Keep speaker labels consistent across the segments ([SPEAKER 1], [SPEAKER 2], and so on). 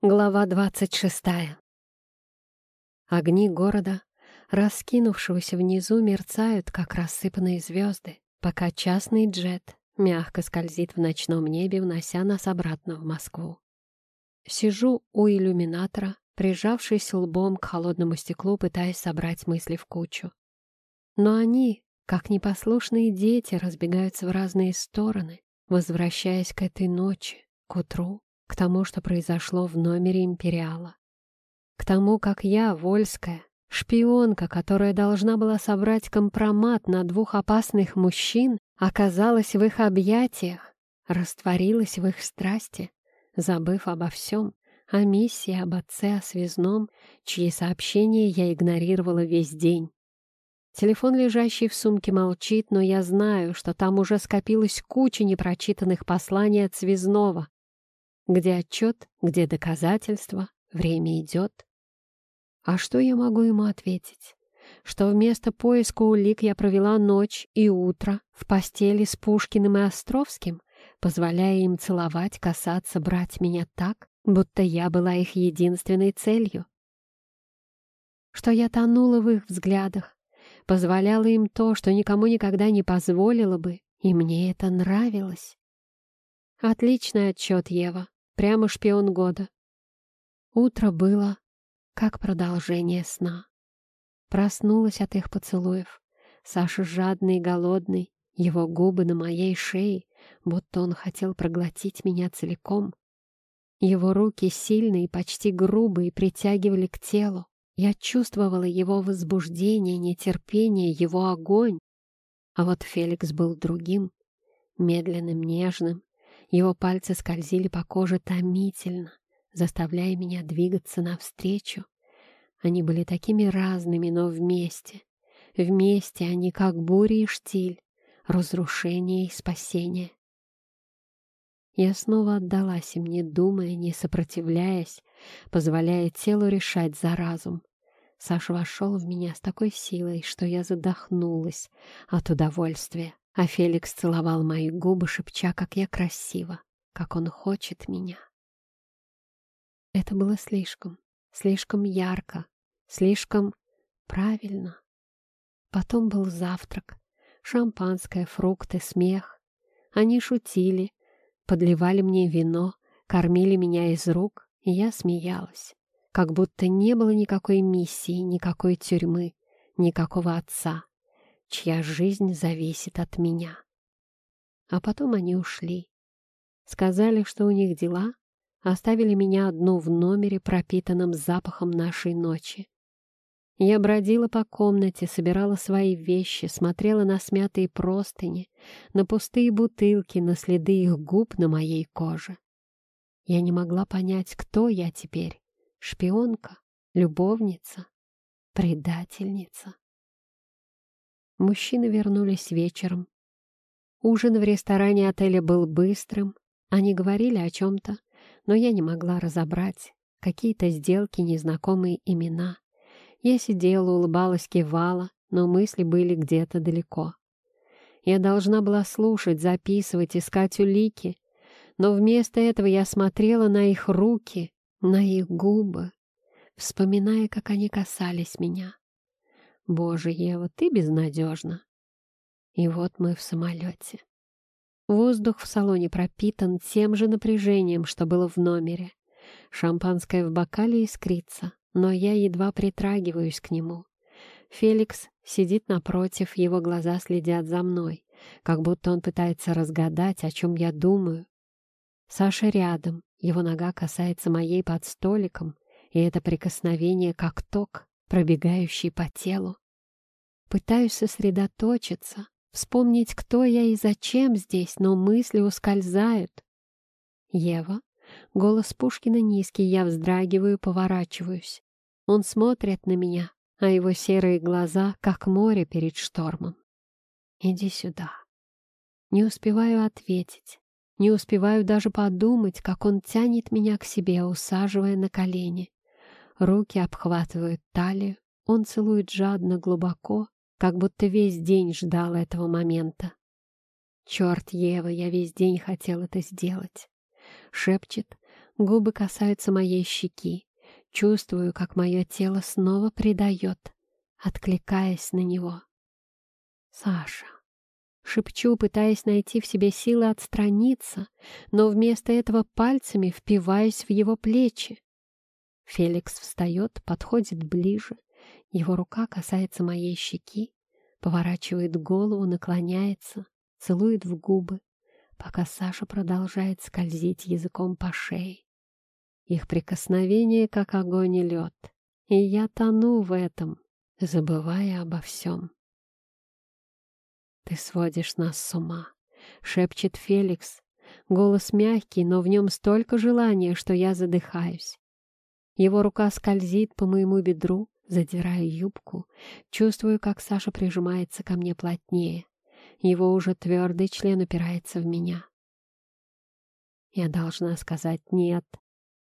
[SPEAKER 1] Глава двадцать шестая. Огни города, раскинувшегося внизу, мерцают, как рассыпанные звезды, пока частный джет мягко скользит в ночном небе, внося нас обратно в Москву. Сижу у иллюминатора, прижавшись лбом к холодному стеклу, пытаясь собрать мысли в кучу. Но они, как непослушные дети, разбегаются в разные стороны, возвращаясь к этой ночи, к утру, к тому, что произошло в номере Империала. К тому, как я, Вольская, шпионка, которая должна была собрать компромат на двух опасных мужчин, оказалась в их объятиях, растворилась в их страсти, забыв обо всем, о миссии, об отце, о связном, чьи сообщения я игнорировала весь день. Телефон, лежащий в сумке, молчит, но я знаю, что там уже скопилась куча непрочитанных посланий от связного, где отчет, где доказательства, время идет. А что я могу ему ответить? Что вместо поиска улик я провела ночь и утро в постели с Пушкиным и Островским, позволяя им целовать, касаться, брать меня так, будто я была их единственной целью. Что я тонула в их взглядах, позволяла им то, что никому никогда не позволила бы, и мне это нравилось. Отличный отчет, Ева. Прямо шпион года. Утро было как продолжение сна. Проснулась от их поцелуев. Саша жадный и голодный, его губы на моей шее, будто он хотел проглотить меня целиком. Его руки сильные почти грубые притягивали к телу. Я чувствовала его возбуждение, нетерпение, его огонь. А вот Феликс был другим, медленным, нежным, его пальцы скользили по коже томительно, заставляя меня двигаться навстречу. Они были такими разными, но вместе. Вместе они как буря и штиль, разрушение и спасение. Я снова отдалась им, не думая, не сопротивляясь, позволяя телу решать за разум. Саша вошел в меня с такой силой, что я задохнулась от удовольствия. А Феликс целовал мои губы, шепча, как я красива, как он хочет меня. Это было слишком, слишком ярко, слишком правильно. Потом был завтрак, шампанское, фрукты, смех. Они шутили, подливали мне вино, кормили меня из рук, и я смеялась, как будто не было никакой миссии, никакой тюрьмы, никакого отца чья жизнь зависит от меня. А потом они ушли. Сказали, что у них дела, оставили меня одну в номере, пропитанном запахом нашей ночи. Я бродила по комнате, собирала свои вещи, смотрела на смятые простыни, на пустые бутылки, на следы их губ на моей коже. Я не могла понять, кто я теперь — шпионка, любовница, предательница. Мужчины вернулись вечером. Ужин в ресторане отеля был быстрым. Они говорили о чем-то, но я не могла разобрать. Какие-то сделки, незнакомые имена. Я сидела, улыбалась, кивала, но мысли были где-то далеко. Я должна была слушать, записывать, искать улики, но вместо этого я смотрела на их руки, на их губы, вспоминая, как они касались меня. Боже, Ева, ты безнадежна. И вот мы в самолете. Воздух в салоне пропитан тем же напряжением, что было в номере. Шампанское в бокале искрится, но я едва притрагиваюсь к нему. Феликс сидит напротив, его глаза следят за мной, как будто он пытается разгадать, о чем я думаю. Саша рядом, его нога касается моей под столиком, и это прикосновение как ток, пробегающий по телу. Пытаюсь сосредоточиться, вспомнить, кто я и зачем здесь, но мысли ускользают. Ева. Голос Пушкина низкий, я вздрагиваю, поворачиваюсь. Он смотрит на меня, а его серые глаза, как море перед штормом. «Иди сюда». Не успеваю ответить, не успеваю даже подумать, как он тянет меня к себе, усаживая на колени. Руки обхватывают талию, он целует жадно, глубоко, как будто весь день ждал этого момента. «Черт, Ева, я весь день хотел это сделать!» Шепчет, Губы касаются моей щеки. Чувствую, как мое тело снова предает, откликаясь на него. «Саша!» Шепчу, пытаясь найти в себе силы отстраниться, но вместо этого пальцами впиваюсь в его плечи. Феликс встает, подходит ближе. Его рука касается моей щеки, поворачивает голову, наклоняется, целует в губы, пока Саша продолжает скользить языком по шее. Их прикосновение как огонь и лед, и я тону в этом, забывая обо всем. «Ты сводишь нас с ума», — шепчет Феликс. Голос мягкий, но в нем столько желания, что я задыхаюсь. Его рука скользит по моему бедру, задирая юбку. Чувствую, как Саша прижимается ко мне плотнее. Его уже твердый член упирается в меня. Я должна сказать «нет».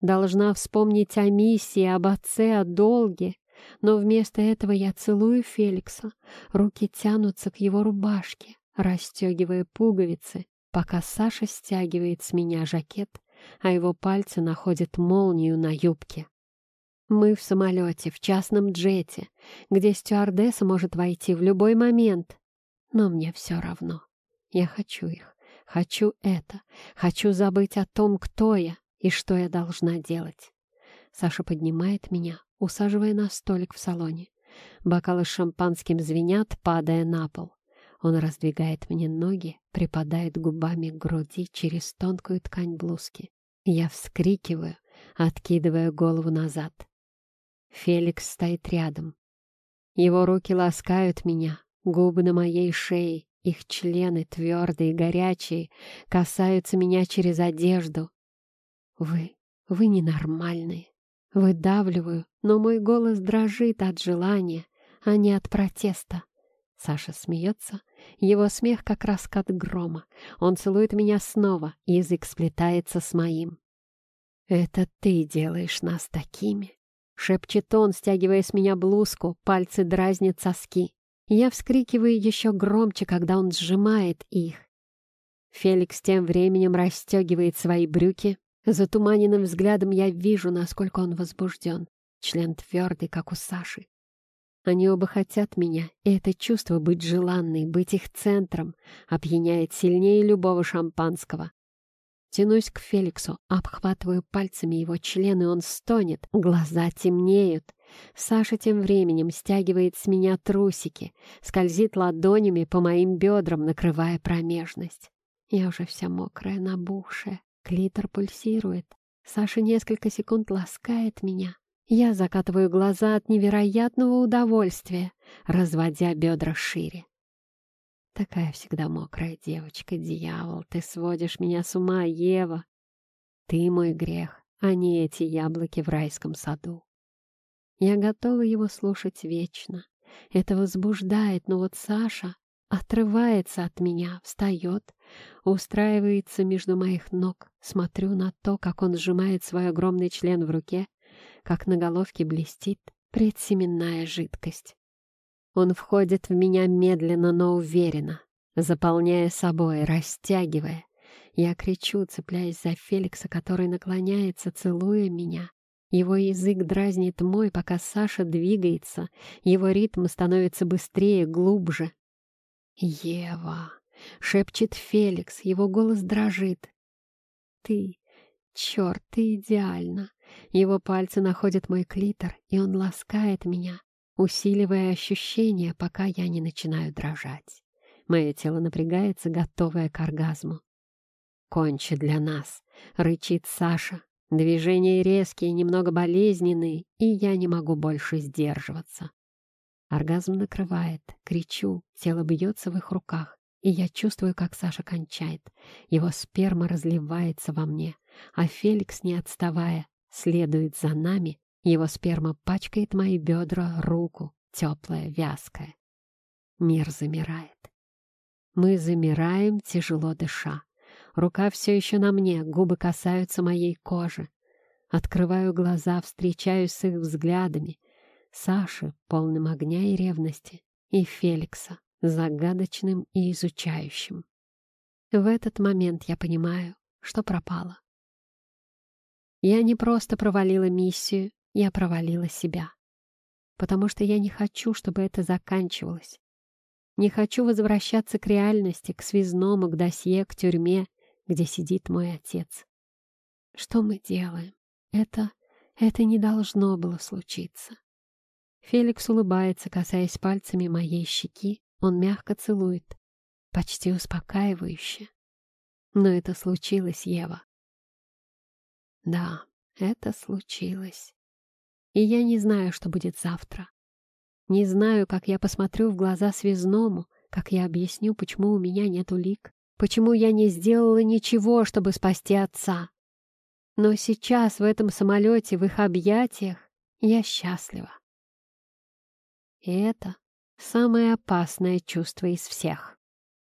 [SPEAKER 1] Должна вспомнить о миссии, об отце, о долге. Но вместо этого я целую Феликса. Руки тянутся к его рубашке, расстегивая пуговицы, пока Саша стягивает с меня жакет, а его пальцы находят молнию на юбке. Мы в самолете, в частном джете, где стюардесса может войти в любой момент. Но мне все равно. Я хочу их. Хочу это. Хочу забыть о том, кто я и что я должна делать. Саша поднимает меня, усаживая на столик в салоне. Бокалы с шампанским звенят, падая на пол. Он раздвигает мне ноги, припадает губами к груди через тонкую ткань блузки. Я вскрикиваю, откидывая голову назад. Феликс стоит рядом. Его руки ласкают меня, губы на моей шее, их члены, твердые, горячие, касаются меня через одежду. Вы, вы ненормальные. Выдавливаю, но мой голос дрожит от желания, а не от протеста. Саша смеется, его смех как раскат грома. Он целует меня снова, язык сплетается с моим. «Это ты делаешь нас такими», Шепчет он, стягивая с меня блузку, пальцы дразнят соски. Я вскрикиваю еще громче, когда он сжимает их. Феликс тем временем расстегивает свои брюки. Затуманенным взглядом я вижу, насколько он возбужден. Член твердый, как у Саши. Они оба хотят меня, и это чувство быть желанной, быть их центром, опьяняет сильнее любого шампанского. Тянусь к Феликсу, обхватываю пальцами его члены, он стонет, глаза темнеют. Саша тем временем стягивает с меня трусики, скользит ладонями по моим бедрам, накрывая промежность. Я уже вся мокрая, набухшая, клитор пульсирует. Саша несколько секунд ласкает меня. Я закатываю глаза от невероятного удовольствия, разводя бедра шире. Такая всегда мокрая девочка, дьявол, ты сводишь меня с ума, Ева. Ты мой грех, а не эти яблоки в райском саду. Я готова его слушать вечно. Это возбуждает, но вот Саша отрывается от меня, встает, устраивается между моих ног. Смотрю на то, как он сжимает свой огромный член в руке, как на головке блестит предсеменная жидкость. Он входит в меня медленно, но уверенно, заполняя собой, растягивая. Я кричу, цепляясь за Феликса, который наклоняется, целуя меня. Его язык дразнит мой, пока Саша двигается. Его ритм становится быстрее, глубже. «Ева!» — шепчет Феликс, его голос дрожит. «Ты, черт, ты идеально!» Его пальцы находят мой клитор, и он ласкает меня, усиливая ощущения, пока я не начинаю дрожать. Мое тело напрягается, готовое к оргазму. «Кончи для нас!» — рычит Саша. Движения резкие, немного болезненные, и я не могу больше сдерживаться. Оргазм накрывает, кричу, тело бьется в их руках, и я чувствую, как Саша кончает. Его сперма разливается во мне, а Феликс, не отставая, следует за нами, его сперма пачкает мои бедра, руку, теплая, вязкая. Мир замирает. Мы замираем, тяжело дыша. Рука все еще на мне, губы касаются моей кожи. Открываю глаза, встречаюсь с их взглядами. Саши, полным огня и ревности, и Феликса, загадочным и изучающим. В этот момент я понимаю, что пропала. Я не просто провалила миссию, я провалила себя. Потому что я не хочу, чтобы это заканчивалось. Не хочу возвращаться к реальности, к связному, к досье, к тюрьме, где сидит мой отец. Что мы делаем? Это... это не должно было случиться. Феликс улыбается, касаясь пальцами моей щеки. Он мягко целует, почти успокаивающе. Но это случилось, Ева. Да, это случилось. И я не знаю, что будет завтра. Не знаю, как я посмотрю в глаза связному, как я объясню, почему у меня нет улик, почему я не сделала ничего, чтобы спасти отца. Но сейчас в этом самолете, в их объятиях, я счастлива. И это самое опасное чувство из всех.